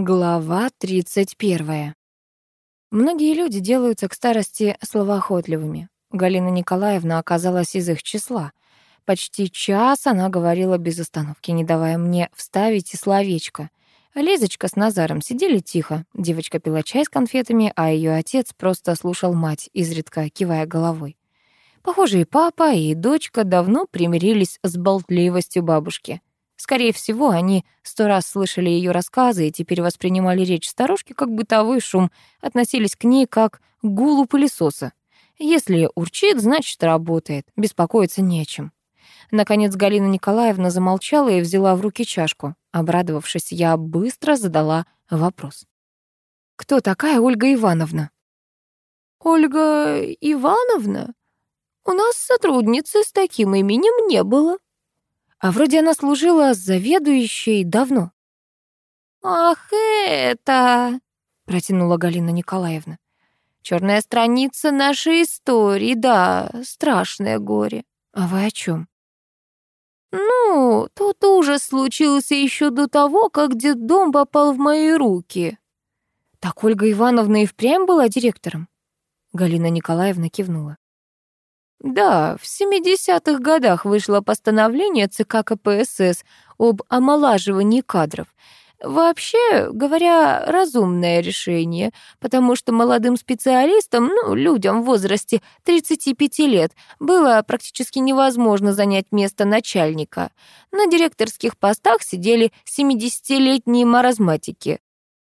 Глава 31. Многие люди делаются к старости словоохотливыми. Галина Николаевна оказалась из их числа. Почти час она говорила без остановки, не давая мне вставить и словечко. Лизочка с Назаром сидели тихо. Девочка пила чай с конфетами, а ее отец просто слушал мать, изредка кивая головой. Похоже, и папа, и дочка давно примирились с болтливостью бабушки. Скорее всего, они сто раз слышали ее рассказы и теперь воспринимали речь старушки как бытовой шум, относились к ней как к гулу пылесоса. Если урчит, значит, работает, беспокоиться не о чем. Наконец Галина Николаевна замолчала и взяла в руки чашку. Обрадовавшись, я быстро задала вопрос. «Кто такая Ольга Ивановна?» «Ольга Ивановна? У нас сотрудницы с таким именем не было», а вроде она служила заведующей давно. «Ах, это...» — протянула Галина Николаевна. «Черная страница нашей истории, да, страшное горе». «А вы о чем? «Ну, тот ужас случился еще до того, как дом попал в мои руки». «Так Ольга Ивановна и впрямь была директором?» Галина Николаевна кивнула. Да, в 70-х годах вышло постановление ЦК КПСС об омолаживании кадров. Вообще говоря, разумное решение, потому что молодым специалистам, ну, людям в возрасте 35 лет, было практически невозможно занять место начальника. На директорских постах сидели 70-летние маразматики.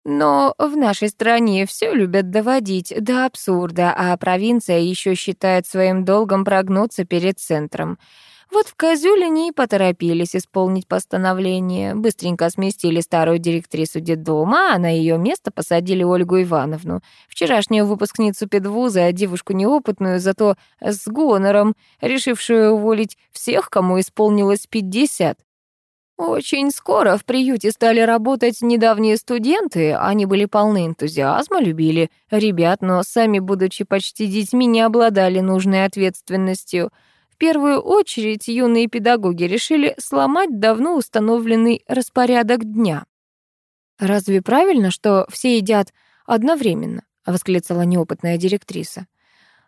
Но в нашей стране все любят доводить до абсурда, а провинция еще считает своим долгом прогнуться перед центром. Вот в Козюлине и поторопились исполнить постановление. Быстренько сместили старую директрису детдома, а на ее место посадили Ольгу Ивановну, вчерашнюю выпускницу педвуза, девушку неопытную, зато с гонором, решившую уволить всех, кому исполнилось пятьдесят. Очень скоро в приюте стали работать недавние студенты, они были полны энтузиазма, любили ребят, но сами, будучи почти детьми, не обладали нужной ответственностью. В первую очередь юные педагоги решили сломать давно установленный распорядок дня. «Разве правильно, что все едят одновременно?» — восклицала неопытная директриса.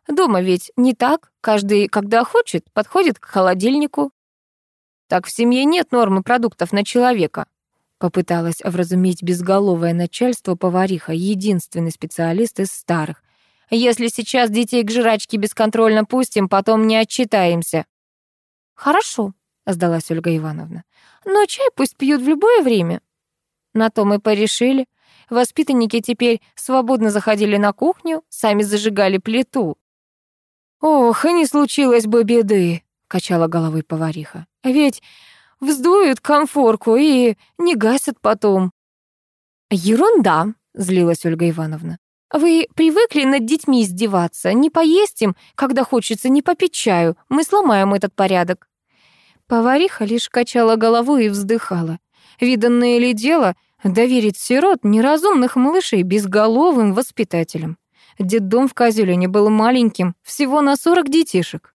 «Дома ведь не так. Каждый, когда хочет, подходит к холодильнику, так в семье нет нормы продуктов на человека. Попыталась вразумить безголовое начальство повариха, единственный специалист из старых. Если сейчас детей к жрачке бесконтрольно пустим, потом не отчитаемся. Хорошо, сдалась Ольга Ивановна. Но чай пусть пьют в любое время. На то мы порешили. Воспитанники теперь свободно заходили на кухню, сами зажигали плиту. Ох, и не случилось бы беды, качала головой повариха. Ведь вздуют комфорку и не гасят потом. Ерунда, злилась Ольга Ивановна. Вы привыкли над детьми издеваться. Не поесть им, когда хочется, не попить чаю. Мы сломаем этот порядок. Повариха лишь качала головой и вздыхала. Виданное ли дело доверить сирот неразумных малышей безголовым воспитателям? Детдом в Козюлине был маленьким, всего на 40 детишек.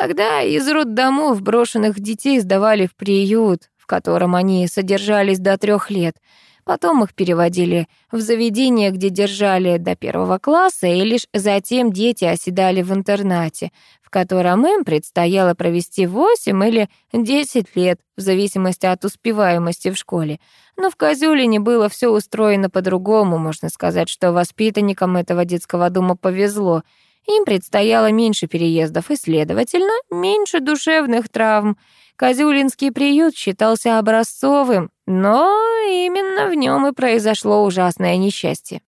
Тогда из роддомов брошенных детей сдавали в приют, в котором они содержались до трех лет. Потом их переводили в заведение, где держали до первого класса, и лишь затем дети оседали в интернате, в котором им предстояло провести 8 или 10 лет, в зависимости от успеваемости в школе. Но в Козюлине было все устроено по-другому, можно сказать, что воспитанникам этого детского дома повезло — им предстояло меньше переездов и, следовательно, меньше душевных травм. Козюлинский приют считался образцовым, но именно в нем и произошло ужасное несчастье.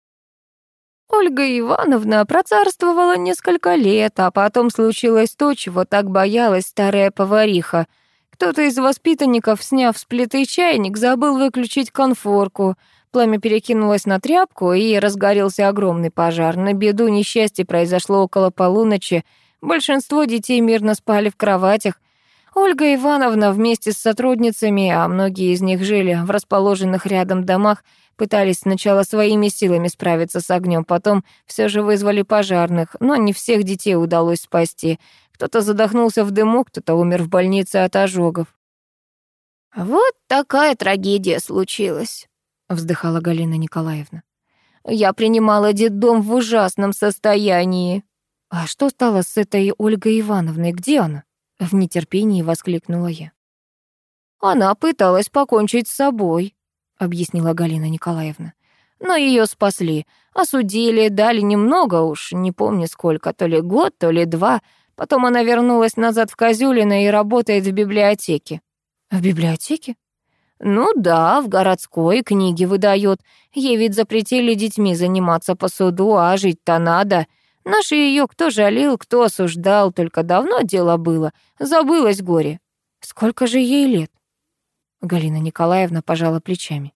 Ольга Ивановна процарствовала несколько лет, а потом случилось то, чего так боялась старая повариха. Кто-то из воспитанников, сняв с плиты чайник, забыл выключить конфорку — Пламя перекинулось на тряпку, и разгорелся огромный пожар. На беду несчастье произошло около полуночи. Большинство детей мирно спали в кроватях. Ольга Ивановна вместе с сотрудницами, а многие из них жили в расположенных рядом домах, пытались сначала своими силами справиться с огнем, потом все же вызвали пожарных, но не всех детей удалось спасти. Кто-то задохнулся в дыму, кто-то умер в больнице от ожогов. «Вот такая трагедия случилась», вздыхала Галина Николаевна. «Я принимала детдом в ужасном состоянии». «А что стало с этой Ольгой Ивановной? Где она?» В нетерпении воскликнула я. «Она пыталась покончить с собой», — объяснила Галина Николаевна. «Но ее спасли. Осудили, дали немного уж, не помню сколько, то ли год, то ли два. Потом она вернулась назад в Козюлино и работает в библиотеке». «В библиотеке?» «Ну да, в городской книги выдает. Ей ведь запретили детьми заниматься по суду, а жить-то надо. Наши ее кто жалел, кто осуждал, только давно дело было. Забылось горе». «Сколько же ей лет?» Галина Николаевна пожала плечами.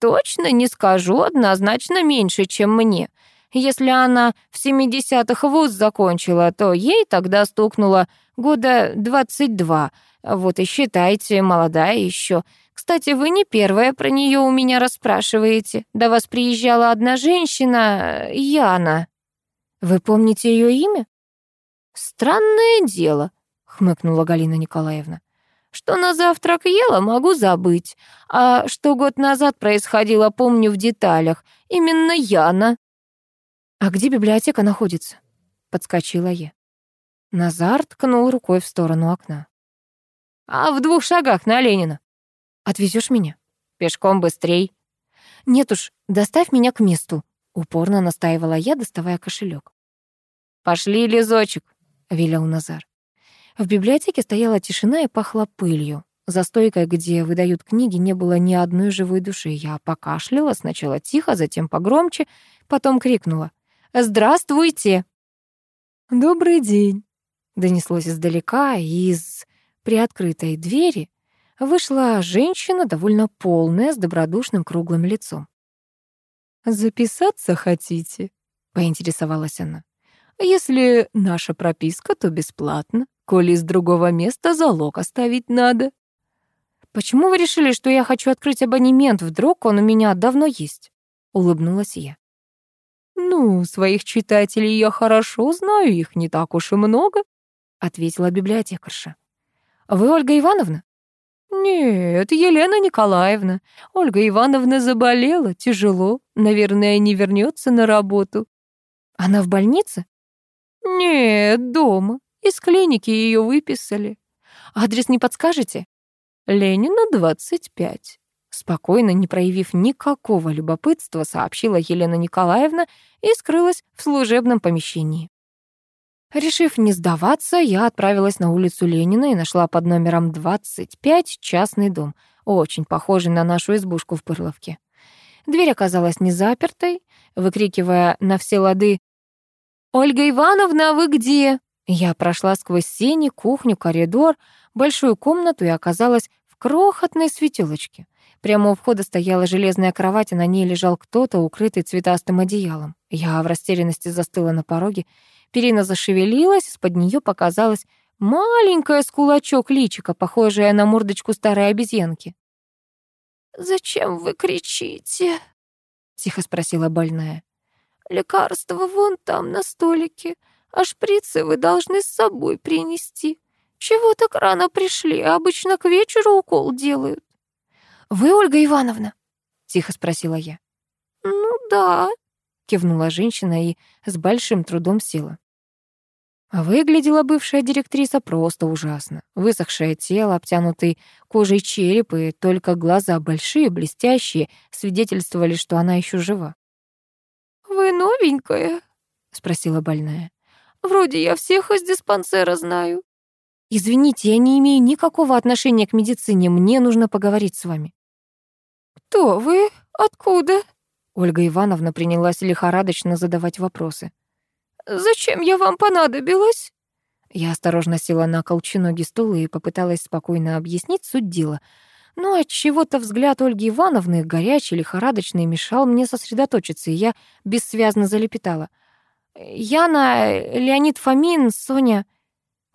«Точно не скажу, однозначно меньше, чем мне. Если она в 70-х вуз закончила, то ей тогда стукнуло года 22, вот и считайте, молодая еще. Кстати, вы не первая про нее у меня расспрашиваете. До вас приезжала одна женщина, Яна. Вы помните ее имя? Странное дело, хмыкнула Галина Николаевна. Что на завтрак ела, могу забыть. А что год назад происходило, помню в деталях. Именно Яна. А где библиотека находится? Подскочила я. Назар ткнул рукой в сторону окна. А в двух шагах на Ленина. Отвезешь меня? Пешком быстрей. Нет уж, доставь меня к месту. Упорно настаивала я, доставая кошелек. «Пошли, Лизочек», — велел Назар. В библиотеке стояла тишина и пахло пылью. За стойкой, где выдают книги, не было ни одной живой души. Я покашляла, сначала тихо, затем погромче, потом крикнула. «Здравствуйте!» «Добрый день!» — донеслось издалека, и из приоткрытой двери вышла женщина, довольно полная, с добродушным круглым лицом. «Записаться хотите?» — поинтересовалась она. «Если наша прописка, то бесплатно. Коли из другого места залог оставить надо». «Почему вы решили, что я хочу открыть абонемент? Вдруг он у меня давно есть?» — улыбнулась я. «Ну, своих читателей я хорошо знаю, их не так уж и много», — ответила библиотекарша. Вы Ольга Ивановна? Нет, Елена Николаевна. Ольга Ивановна заболела, тяжело. Наверное, не вернется на работу. Она в больнице? Нет, дома. Из клиники ее выписали. Адрес не подскажете? Ленина, 25. Спокойно, не проявив никакого любопытства, сообщила Елена Николаевна и скрылась в служебном помещении. Решив не сдаваться, я отправилась на улицу Ленина и нашла под номером 25 частный дом, очень похожий на нашу избушку в Пырловке. Дверь оказалась не запертой, выкрикивая на все лады «Ольга Ивановна, вы где?» Я прошла сквозь сени, кухню, коридор, большую комнату и оказалась в крохотной светелочке. Прямо у входа стояла железная кровать, и на ней лежал кто-то, укрытый цветастым одеялом. Я в растерянности застыла на пороге Перина зашевелилась, из-под нее показалась маленькая с кулачок личика, похожая на мордочку старой обезьянки. «Зачем вы кричите?» — тихо спросила больная. «Лекарство вон там, на столике, а шприцы вы должны с собой принести. Чего так рано пришли? Обычно к вечеру укол делают». «Вы Ольга Ивановна?» — тихо спросила я. «Ну да», кивнула женщина и с большим трудом села. Выглядела бывшая директриса просто ужасно. Высохшее тело, обтянутый кожей череп и только глаза большие, блестящие, свидетельствовали, что она еще жива. «Вы новенькая?» — спросила больная. «Вроде я всех из диспансера знаю». «Извините, я не имею никакого отношения к медицине. Мне нужно поговорить с вами». «Кто вы? Откуда?» Ольга Ивановна принялась лихорадочно задавать вопросы. «Зачем я вам понадобилась?» Я осторожно села на колченоги стула и попыталась спокойно объяснить суть дела. Но от чего то взгляд Ольги Ивановны, горячий, лихорадочный, мешал мне сосредоточиться, и я бессвязно залепетала. «Яна, Леонид Фомин, Соня...»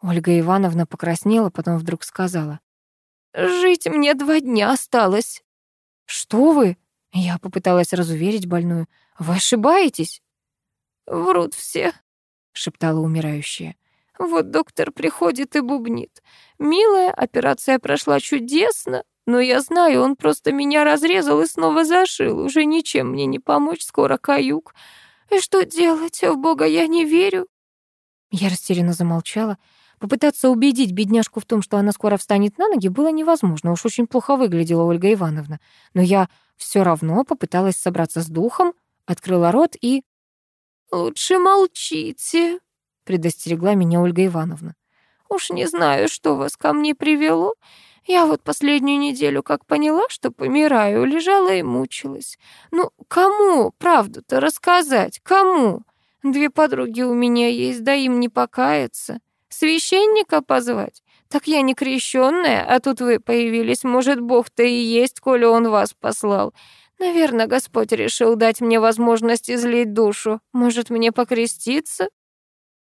Ольга Ивановна покраснела, потом вдруг сказала. «Жить мне два дня осталось». «Что вы?» Я попыталась разуверить больную. «Вы ошибаетесь?» «Врут все», — шептала умирающая. «Вот доктор приходит и бубнит. Милая, операция прошла чудесно. Но я знаю, он просто меня разрезал и снова зашил. Уже ничем мне не помочь, скоро каюк. И что делать? В Бога я не верю. Я растерянно замолчала. Попытаться убедить бедняжку в том, что она скоро встанет на ноги, было невозможно. Уж очень плохо выглядела Ольга Ивановна. Но я все равно попыталась собраться с духом, открыла рот и... «Лучше молчите», — предостерегла меня Ольга Ивановна. «Уж не знаю, что вас ко мне привело. Я вот последнюю неделю, как поняла, что помираю, лежала и мучилась. Ну, кому правду-то рассказать? Кому? Две подруги у меня есть, да им не покаяться. Священника позвать? Так я не крещенная, а тут вы появились. Может, Бог-то и есть, коли он вас послал. Наверное, Господь решил дать мне возможность излить душу. Может, мне покреститься?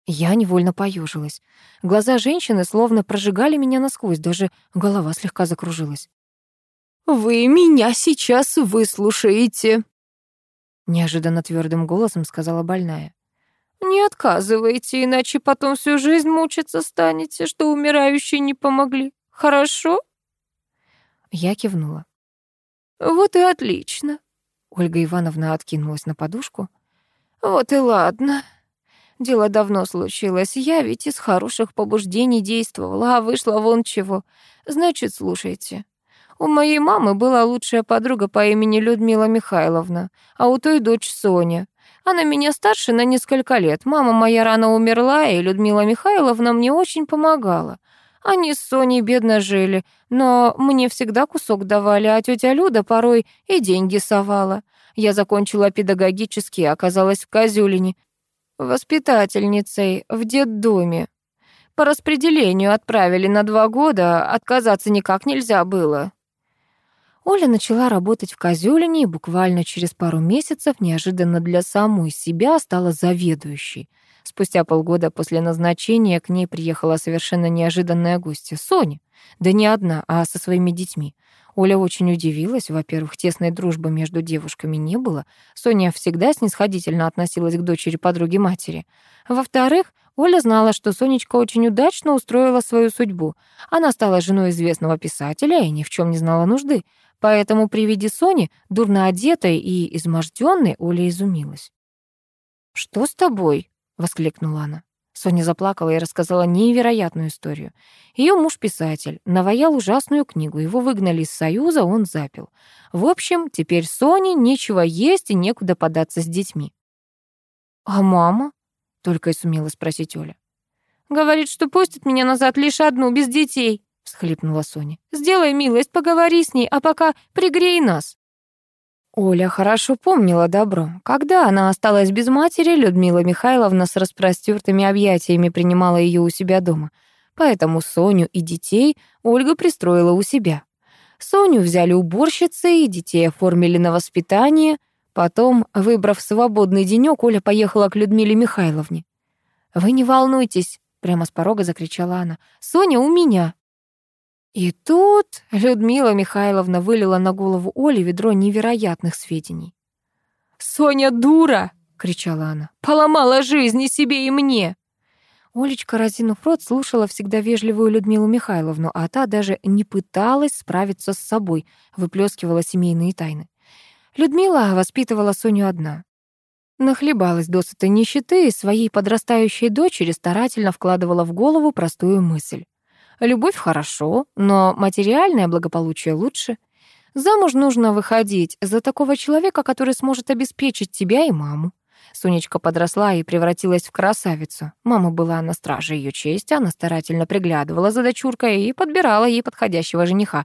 Я невольно поежилась. Глаза женщины словно прожигали меня насквозь, даже голова слегка закружилась. «Вы меня сейчас выслушаете», — неожиданно твердым голосом сказала больная. «Не отказывайте, иначе потом всю жизнь мучиться станете, что умирающие не помогли. Хорошо?» Я кивнула. «Вот и отлично», — Ольга Ивановна откинулась на подушку. «Вот и ладно. Дело давно случилось. Я ведь из хороших побуждений действовала, а вышла вон чего. Значит, слушайте. У моей мамы была лучшая подруга по имени Людмила Михайловна, а у той дочь Соня. Она меня старше на несколько лет. Мама моя рано умерла, и Людмила Михайловна мне очень помогала. Они с Соней бедно жили, но мне всегда кусок давали, а тетя Люда порой и деньги совала. Я закончила педагогический, оказалась в Козюлине воспитательницей в детдоме. По распределению отправили на два года, отказаться никак нельзя было. Оля начала работать в Козюлине и буквально через пару месяцев неожиданно для самой себя стала заведующей. Спустя полгода после назначения к ней приехала совершенно неожиданная гостья — Соня. Да не одна, а со своими детьми. Оля очень удивилась. Во-первых, тесной дружбы между девушками не было. Соня всегда снисходительно относилась к дочери подруги матери. Во-вторых, Оля знала, что Сонечка очень удачно устроила свою судьбу. Она стала женой известного писателя и ни в чем не знала нужды. Поэтому при виде Сони, дурно одетой и измождённой, Оля изумилась. «Что с тобой?» — воскликнула она. Соня заплакала и рассказала невероятную историю. Ее муж писатель, наваял ужасную книгу, его выгнали из Союза, он запил. В общем, теперь Соне нечего есть и некуда податься с детьми. «А мама?» — только и сумела спросить Оля. «Говорит, что пустит меня назад лишь одну, без детей», — всхлипнула Соня. «Сделай милость, поговори с ней, а пока пригрей нас». Оля хорошо помнила добро. Когда она осталась без матери, Людмила Михайловна с распростертыми объятиями принимала ее у себя дома. Поэтому Соню и детей Ольга пристроила у себя. Соню взяли уборщицы и детей оформили на воспитание. Потом, выбрав свободный денёк, Оля поехала к Людмиле Михайловне. «Вы не волнуйтесь», — прямо с порога закричала она. «Соня у меня». И тут Людмила Михайловна вылила на голову Оли ведро невероятных сведений. «Соня дура!» — кричала она. «Поломала жизнь и себе, и мне!» Олечка, разинув рот, слушала всегда вежливую Людмилу Михайловну, а та даже не пыталась справиться с собой, выплескивала семейные тайны. Людмила воспитывала Соню одна. Нахлебалась досыта нищеты и своей подрастающей дочери старательно вкладывала в голову простую мысль. Любовь хорошо, но материальное благополучие лучше. Замуж нужно выходить за такого человека, который сможет обеспечить тебя и маму. Сонечка подросла и превратилась в красавицу. Мама была на страже ее чести, она старательно приглядывала за дочуркой и подбирала ей подходящего жениха.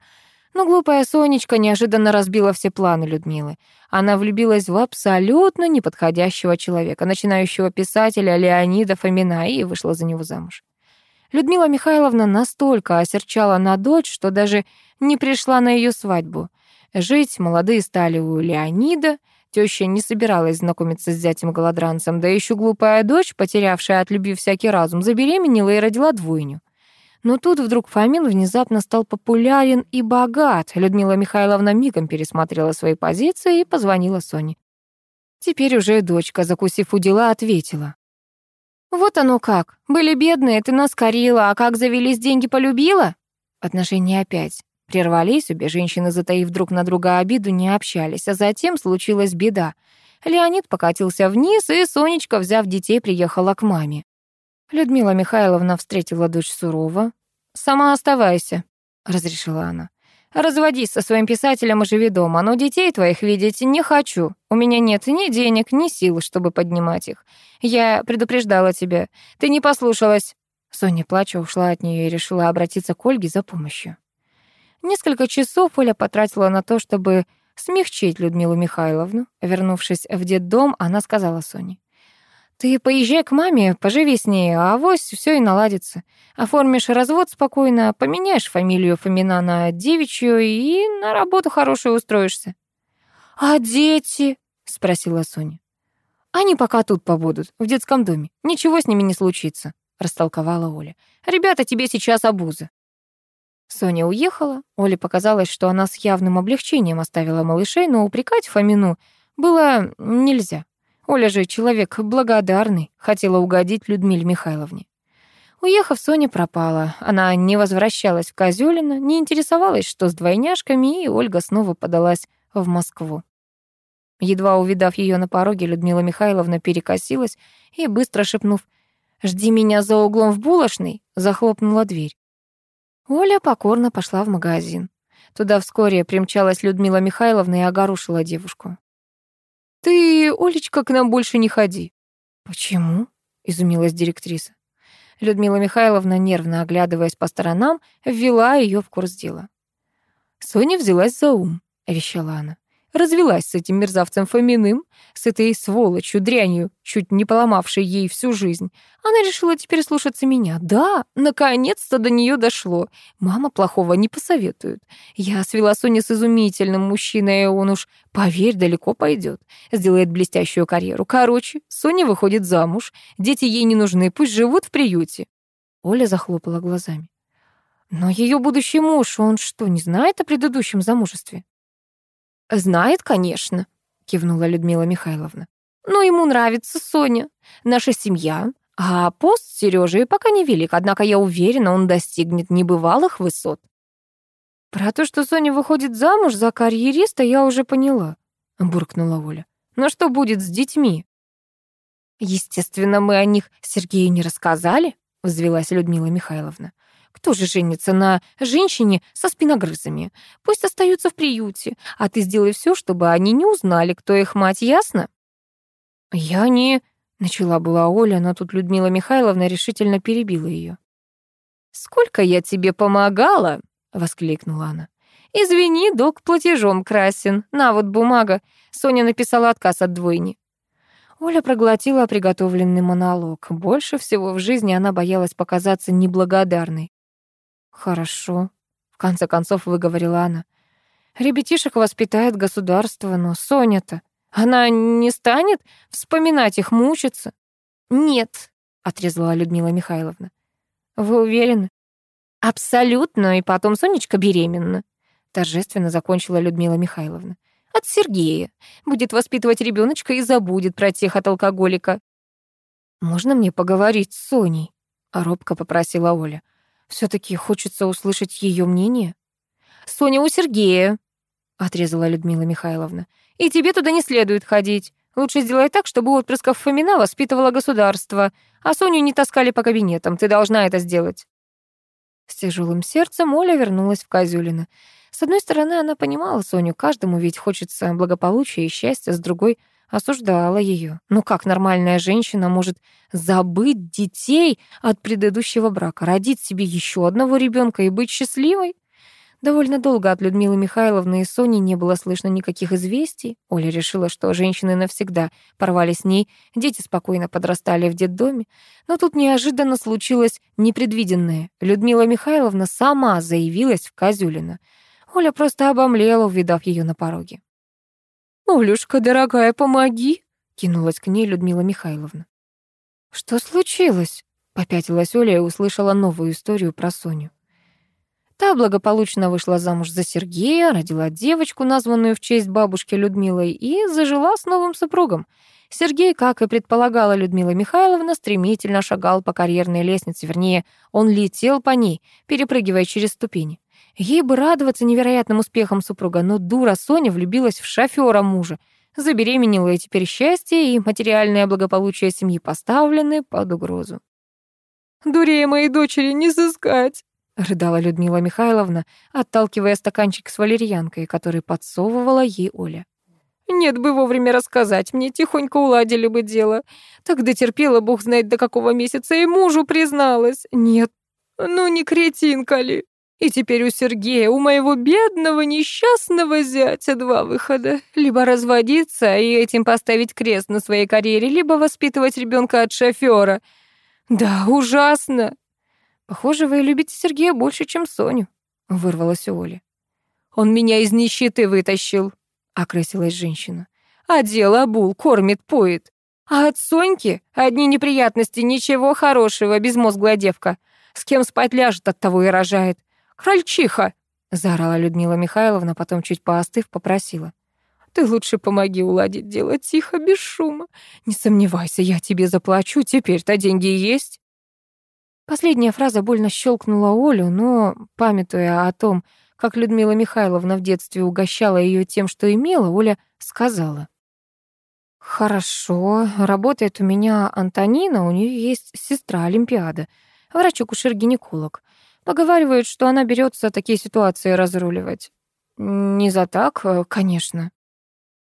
Но глупая Сонечка неожиданно разбила все планы Людмилы. Она влюбилась в абсолютно неподходящего человека, начинающего писателя Леонида Фомина, и вышла за него замуж. Людмила Михайловна настолько осерчала на дочь, что даже не пришла на ее свадьбу. Жить молодые стали у Леонида, теща не собиралась знакомиться с зятем-голодранцем, да еще глупая дочь, потерявшая от любви всякий разум, забеременела и родила двойню. Но тут вдруг Фомин внезапно стал популярен и богат. Людмила Михайловна мигом пересмотрела свои позиции и позвонила Соне. Теперь уже дочка, закусив у дела, ответила. «Вот оно как. Были бедные, ты нас корила, а как завелись деньги, полюбила?» Отношения опять Прервались, обе женщины, затаив друг на друга обиду, не общались, а затем случилась беда. Леонид покатился вниз, и Сонечка, взяв детей, приехала к маме. Людмила Михайловна встретила дочь сурово. «Сама оставайся», — разрешила она. «Разводись со своим писателем и живи дома, но детей твоих видеть не хочу. У меня нет ни денег, ни сил, чтобы поднимать их. Я предупреждала тебя. Ты не послушалась». Соня, плача, ушла от нее и решила обратиться к Ольге за помощью. Несколько часов Оля потратила на то, чтобы смягчить Людмилу Михайловну. Вернувшись в детдом, она сказала Соне. «Ты поезжай к маме, поживи с ней, а авось все и наладится. Оформишь развод спокойно, поменяешь фамилию Фомина на девичью и на работу хорошую устроишься». «А дети?» — спросила Соня. «Они пока тут побудут, в детском доме. Ничего с ними не случится», — растолковала Оля. «Ребята тебе сейчас обузы». Соня уехала. Оле показалось, что она с явным облегчением оставила малышей, но упрекать Фомину было нельзя. Оля же человек благодарный, хотела угодить Людмиле Михайловне. Уехав, Соня пропала. Она не возвращалась в Козёлино, не интересовалась, что с двойняшками, и Ольга снова подалась в Москву. Едва увидав ее на пороге, Людмила Михайловна перекосилась и, быстро шепнув «Жди меня за углом в булочной», захлопнула дверь. Оля покорно пошла в магазин. Туда вскоре примчалась Людмила Михайловна и огорушила девушку. «Ты, Олечка, к нам больше не ходи». «Почему?» — изумилась директриса. Людмила Михайловна, нервно оглядываясь по сторонам, ввела ее в курс дела. «Соня взялась за ум», — вещала она. Развелась с этим мерзавцем Фоминым, с этой сволочью, дрянью, чуть не поломавшей ей всю жизнь. Она решила теперь слушаться меня. Да, наконец-то до нее дошло. Мама плохого не посоветует. Я свела Соню с изумительным мужчиной, и он уж, поверь, далеко пойдет. Сделает блестящую карьеру. Короче, Соня выходит замуж. Дети ей не нужны, пусть живут в приюте. Оля захлопала глазами. Но ее будущий муж, он что, не знает о предыдущем замужестве? «Знает, конечно», — кивнула Людмила Михайловна. «Но ему нравится Соня, наша семья, а пост Сережи пока не велик, однако я уверена, он достигнет небывалых высот». «Про то, что Соня выходит замуж за карьериста, я уже поняла», — буркнула Оля. «Но что будет с детьми?» «Естественно, мы о них Сергею не рассказали», — взвелась Людмила Михайловна. Кто же женится на женщине со спиногрызами? Пусть остаются в приюте, а ты сделай все, чтобы они не узнали, кто их мать, ясно? Я не... Начала была Оля, но тут Людмила Михайловна решительно перебила ее. «Сколько я тебе помогала!» — воскликнула она. «Извини, док платежом красен. На вот бумага. Соня написала отказ от двойни». Оля проглотила приготовленный монолог. Больше всего в жизни она боялась показаться неблагодарной. «Хорошо», — в конце концов выговорила она. «Ребятишек воспитает государство, но Соня-то, она не станет вспоминать их, мучиться?» «Нет», — отрезала Людмила Михайловна. «Вы уверены?» «Абсолютно, и потом Сонечка беременна», — торжественно закончила Людмила Михайловна. «От Сергея. Будет воспитывать ребеночка и забудет про тех от алкоголика». «Можно мне поговорить с Соней?» — робко попросила Оля все таки хочется услышать ее мнение. «Соня у Сергея», — отрезала Людмила Михайловна. «И тебе туда не следует ходить. Лучше сделай так, чтобы отпрысков Фомина воспитывало государство, а Соню не таскали по кабинетам. Ты должна это сделать». С тяжелым сердцем Оля вернулась в Козюлино. С одной стороны, она понимала Соню, каждому ведь хочется благополучия и счастья, с другой — осуждала ее. Ну как нормальная женщина может забыть детей от предыдущего брака, родить себе еще одного ребенка и быть счастливой? Довольно долго от Людмилы Михайловны и Сони не было слышно никаких известий. Оля решила, что женщины навсегда порвали с ней, дети спокойно подрастали в детдоме. Но тут неожиданно случилось непредвиденное. Людмила Михайловна сама заявилась в Козюлино. Оля просто обомлела, увидав ее на пороге. «Олюшка, дорогая, помоги!» — кинулась к ней Людмила Михайловна. «Что случилось?» — попятилась Оля и услышала новую историю про Соню. Та благополучно вышла замуж за Сергея, родила девочку, названную в честь бабушки Людмилой, и зажила с новым супругом. Сергей, как и предполагала Людмила Михайловна, стремительно шагал по карьерной лестнице, вернее, он летел по ней, перепрыгивая через ступени. Ей бы радоваться невероятным успехам супруга, но дура Соня влюбилась в шофера мужа, забеременела, и теперь счастье и материальное благополучие семьи поставлены под угрозу. «Дурее моей дочери не сыскать!» — рыдала Людмила Михайловна, отталкивая стаканчик с валерьянкой, который подсовывала ей Оля. «Нет бы вовремя рассказать, мне тихонько уладили бы дело. Так дотерпела, бог знает до какого месяца, и мужу призналась. Нет, ну не кретинка ли?» И теперь у Сергея, у моего бедного несчастного зятя два выхода. Либо разводиться и этим поставить крест на своей карьере, либо воспитывать ребенка от шофера. Да, ужасно. Похоже, вы любите Сергея больше, чем Соню, вырвалась у Оли. Он меня из нищеты вытащил, окрысилась женщина. Одел, обул, кормит, поет. А от Соньки одни неприятности, ничего хорошего, безмозглая девка. С кем спать ляжет, от того и рожает. «Крольчиха!» — заорала Людмила Михайловна, потом, чуть поостыв, попросила. «Ты лучше помоги уладить дело тихо, без шума. Не сомневайся, я тебе заплачу, теперь-то деньги есть». Последняя фраза больно щелкнула Олю, но, памятуя о том, как Людмила Михайловна в детстве угощала ее тем, что имела, Оля сказала. «Хорошо, работает у меня Антонина, у нее есть сестра Олимпиада, врач-акушер-гинеколог. Поговаривают, что она берется такие ситуации разруливать. Не за так, э, конечно.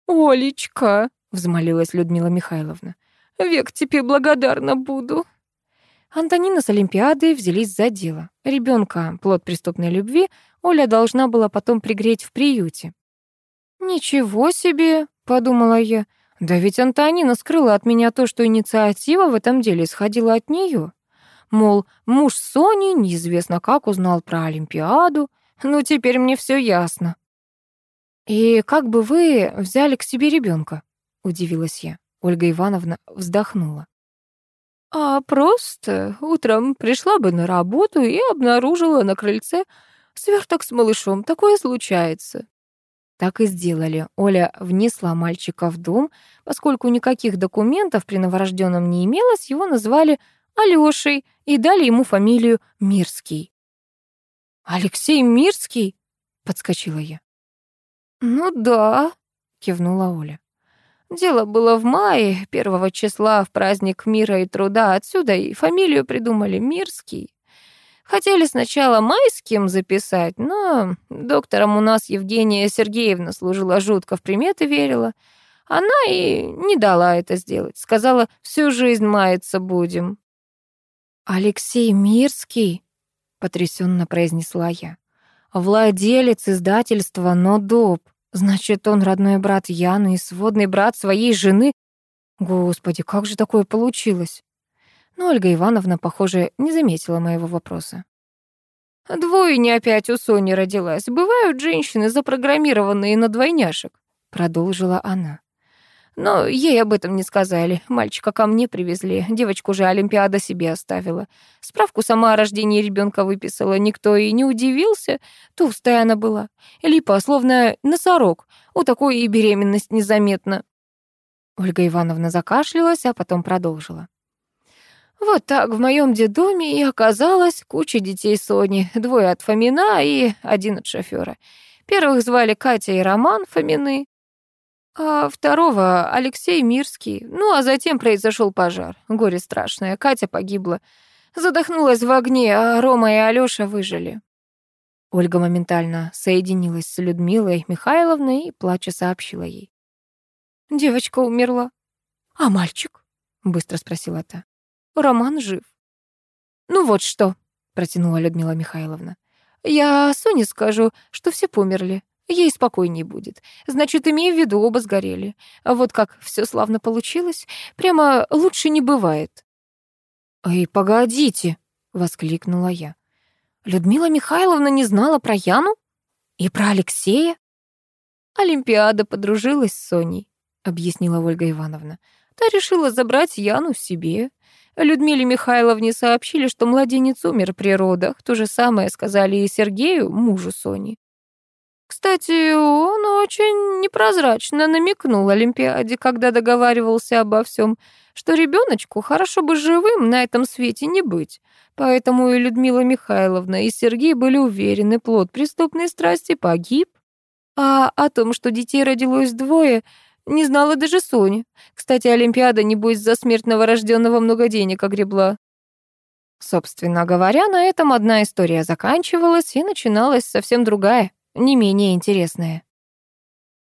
«Олечка», — взмолилась Людмила Михайловна, — «век тебе благодарна буду». Антонина с Олимпиадой взялись за дело. Ребенка, плод преступной любви, Оля должна была потом пригреть в приюте. «Ничего себе», — подумала я, — «да ведь Антонина скрыла от меня то, что инициатива в этом деле исходила от нее. Мол, муж Сони неизвестно как узнал про Олимпиаду. Ну, теперь мне все ясно. «И как бы вы взяли к себе ребенка? удивилась я. Ольга Ивановна вздохнула. «А просто утром пришла бы на работу и обнаружила на крыльце сверток с малышом. Такое случается». Так и сделали. Оля внесла мальчика в дом. Поскольку никаких документов при новорожденном не имелось, его назвали Алёшей и дали ему фамилию Мирский. «Алексей Мирский?» — подскочила я. «Ну да», — кивнула Оля. «Дело было в мае, первого числа, в праздник мира и труда. Отсюда и фамилию придумали Мирский. Хотели сначала майским записать, но доктором у нас Евгения Сергеевна служила жутко в приметы верила. Она и не дала это сделать. Сказала, всю жизнь маяться будем. «Алексей Мирский?» — потрясенно произнесла я. «Владелец издательства «Нодоп». Значит, он родной брат Яны и сводный брат своей жены. Господи, как же такое получилось?» Но Ольга Ивановна, похоже, не заметила моего вопроса. «Двойня опять у Сони родилась. Бывают женщины, запрограммированные на двойняшек», — продолжила она. Но ей об этом не сказали. Мальчика ко мне привезли. Девочку же Олимпиада себе оставила. Справку сама о рождении ребенка выписала. Никто и не удивился. Толстая она была. Липа, словно носорог. У такой и беременность незаметна. Ольга Ивановна закашлялась, а потом продолжила. Вот так в моем детдоме и оказалось куча детей Сони. Двое от Фомина и один от шофера. Первых звали Катя и Роман Фомины а второго Алексей Мирский. Ну, а затем произошел пожар. Горе страшное. Катя погибла. Задохнулась в огне, а Рома и Алёша выжили. Ольга моментально соединилась с Людмилой Михайловной и, плача, сообщила ей. «Девочка умерла». «А мальчик?» — быстро спросила та. «Роман жив». «Ну вот что», — протянула Людмила Михайловна. «Я Соне скажу, что все померли. Ей спокойней будет. Значит, имея в виду, оба сгорели. А вот как все славно получилось, прямо лучше не бывает. «Эй, погодите!» — воскликнула я. «Людмила Михайловна не знала про Яну? И про Алексея?» «Олимпиада подружилась с Соней», — объяснила Ольга Ивановна. «Та решила забрать Яну себе. Людмиле Михайловне сообщили, что младенец умер при родах. То же самое сказали и Сергею, мужу Сони. Кстати, он очень непрозрачно намекнул Олимпиаде, когда договаривался обо всем, что ребеночку хорошо бы живым на этом свете не быть. Поэтому и Людмила Михайловна, и Сергей были уверены, плод преступной страсти погиб. А о том, что детей родилось двое, не знала даже Соня. Кстати, Олимпиада, небось, за смертного рожденного много денег огребла. Собственно говоря, на этом одна история заканчивалась, и начиналась совсем другая, не менее интересная.